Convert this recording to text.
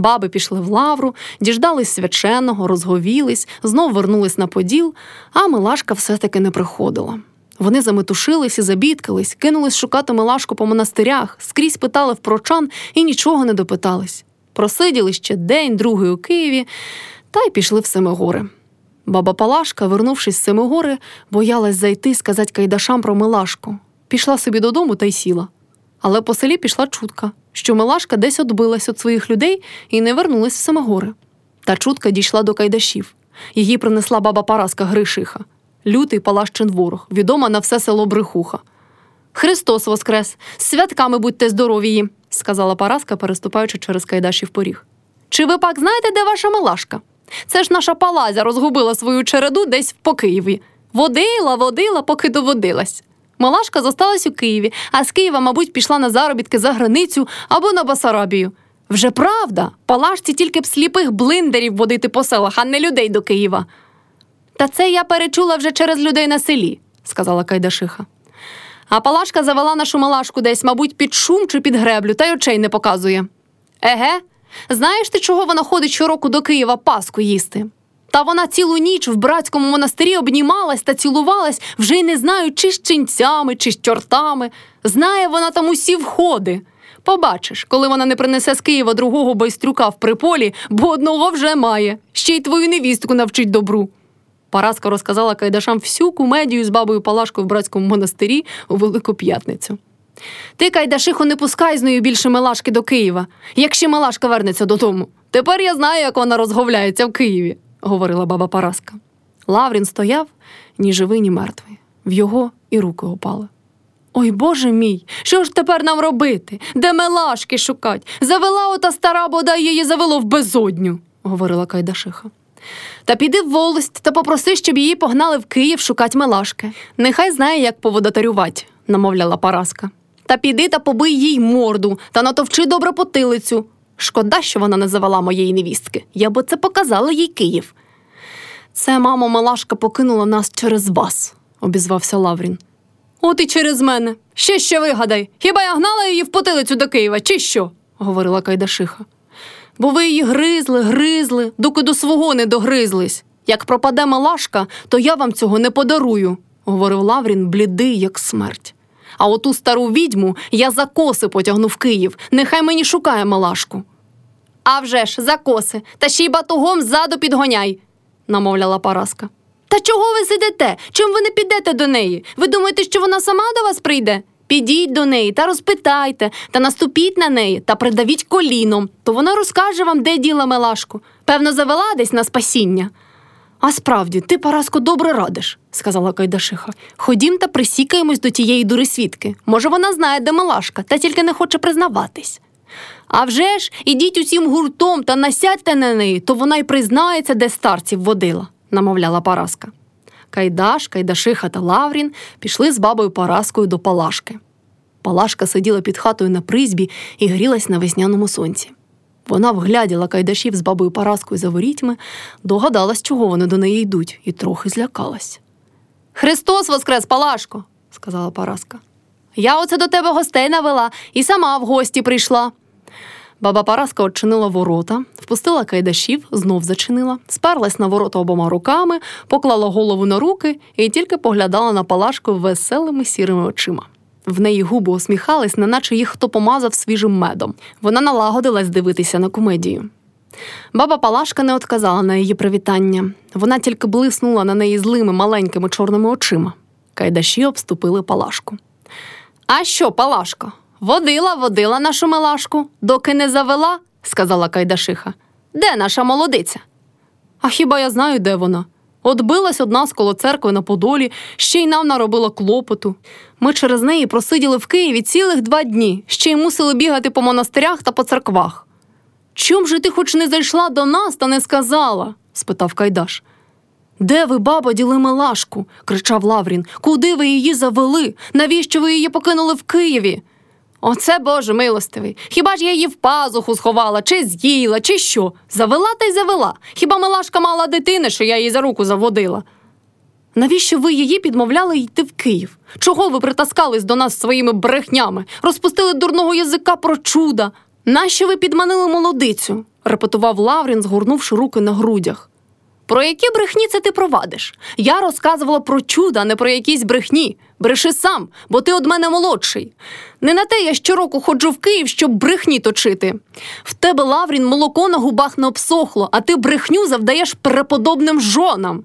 Баби пішли в лавру, діждались свяченого, розговілись, знов вернулись на поділ, а Милашка все-таки не приходила. Вони заметушились і забідкались, кинулись шукати Милашку по монастирях, скрізь питали в прочан і нічого не допитались. Просиділи ще день, другий у Києві, та й пішли в Семигори. Баба Палашка, вернувшись з Семигори, боялась зайти сказати кайдашам про Милашку. Пішла собі додому та й сіла. Але по селі пішла чутка, що Милашка десь отбилась від своїх людей і не вернулась в Семигори. Та чутка дійшла до кайдашів. Її принесла баба Параска Гришиха, лютий палащин ворог, відома на все село Брехуха. Христос Воскрес! Святками будьте здоровії, сказала Параска, переступаючи через кайдашів поріг. Чи ви пак знаєте, де ваша Милашка? Це ж наша палазя розгубила свою череду десь по Києві. Водила, водила, поки доводилась. Малашка зосталась у Києві, а з Києва, мабуть, пішла на заробітки за границю або на Басарабію. Вже правда, палашці тільки б сліпих блиндерів водити по селах, а не людей до Києва. Та це я перечула вже через людей на селі, сказала Кайдашиха. А Палашка завела нашу малашку десь, мабуть, під шум чи під греблю, та й очей не показує. Еге, знаєш ти, чого вона ходить щороку до Києва Паску їсти? Та вона цілу ніч в братському монастирі обнімалась та цілувалась, вже й не знаю, чи з ченцями, чи з чортами. Знає вона там усі входи. Побачиш, коли вона не принесе з Києва другого байстрюка в приполі, бо одного вже має, ще й твою невістку навчить добру. Параска розказала Кайдашам всю кумедію з бабою Палашкою в братському монастирі у Велику П'ятницю. Ти, Кайдашихо, не пускай з нею більше Мелашки до Києва, якщо Мелашка вернеться додому. Тепер я знаю, як вона розговляється в Києві, говорила баба Параска. Лаврін стояв ні живий, ні мертвий. В його і руки опали. Ой, Боже мій, що ж тепер нам робити? Де Мелашки шукать? Завела ота стара бодай її завело в безодню, говорила Кайдашиха. Та піди в волость та попроси, щоб її погнали в Київ шукать Мелашки. Нехай знає, як поводотарювати, намовляла Параска. Та піди та побий їй морду та натовчи добре потилицю. Шкода, що вона не завела моєї невістки. Я би це показала їй Київ. Це, мамо, Малашка покинула нас через вас, обізвався Лаврін. От і через мене. Ще що вигадай. Хіба я гнала її в потилицю до Києва, чи що? говорила Кайдашиха. Бо ви її гризли, гризли, доки до свого не догризлись. Як пропаде Малашка, то я вам цього не подарую, говорив Лаврін, блідий, як смерть. А оту стару відьму я за коси потягну в Київ. Нехай мені шукає Малашку. «А вже ж, за коси, та ще й батугом ззаду підгоняй, намовляла Параска. Та чого ви сидите? Чим ви не підете до неї? Ви думаєте, що вона сама до вас прийде? Підіть до неї та розпитайте, та наступіть на неї та придавіть коліном, то вона розкаже вам, де діла Мелашку. Певно, завела десь на спасіння. А справді, ти, Параско, добре радиш, сказала Кайдашиха. Ходім та присікаємось до тієї дурисвідки. Може, вона знає, де Мелашка, та тільки не хоче признаватись. А вже ж, ідіть усім гуртом та насядьте на неї, то вона й признається, де старців водила, намовляла Параска. Кайдаш, Кайдашиха та Лаврін пішли з бабою Параскою до Палашки. Палашка сиділа під хатою на призбі і грілась на весняному сонці. Вона вгляділа кайдашів з бабою Параскою за ворітьми, догадалась, чого вони до неї йдуть, і трохи злякалась. Христос воскрес, Палашко, сказала Параска. Я оце до тебе гостей навела і сама в гості прийшла. Баба Параска очинила ворота, впустила кайдашів, знов зачинила, сперлась на ворота обома руками, поклала голову на руки і тільки поглядала на Палашку веселими сірими очима. В неї губи усміхались, неначе їх хто помазав свіжим медом. Вона налагодилась дивитися на комедію. Баба Палашка не отказала на її привітання. Вона тільки блиснула на неї злими маленькими чорними очима. Кайдаші обступили Палашку. А що, Палашко? Водила, водила нашу милашку, доки не завела, сказала Кайдашиха. Де наша молодиця? А хіба я знаю, де вона? Отбилась од нас коло церкви на Подолі, ще й нам наробила клопоту. Ми через неї просиділи в Києві цілих два дні, ще й мусили бігати по монастирях та по церквах. Чом же ти хоч не зайшла до нас та не сказала? спитав Кайдаш. Де ви, баба, діли Милашку? кричав Лаврін. Куди ви її завели? Навіщо ви її покинули в Києві? Оце Боже милостивий. Хіба ж я її в пазуху сховала, чи з'їла, чи що? Завела та й завела. Хіба Милашка мала дитини, що я її за руку заводила? Навіщо ви її підмовляли йти в Київ? Чого ви притаскались до нас своїми брехнями, розпустили дурного язика про чуда? Нащо ви підманили молодицю? репетував Лаврін, згорнувши руки на грудях. Про які брехні це ти провадиш? Я розказувала про чуда, не про якісь брехні. Бреши сам, бо ти од мене молодший. Не на те я щороку ходжу в Київ, щоб брехні точити. В тебе, Лаврін, молоко на губах не обсохло, а ти брехню завдаєш преподобним жонам.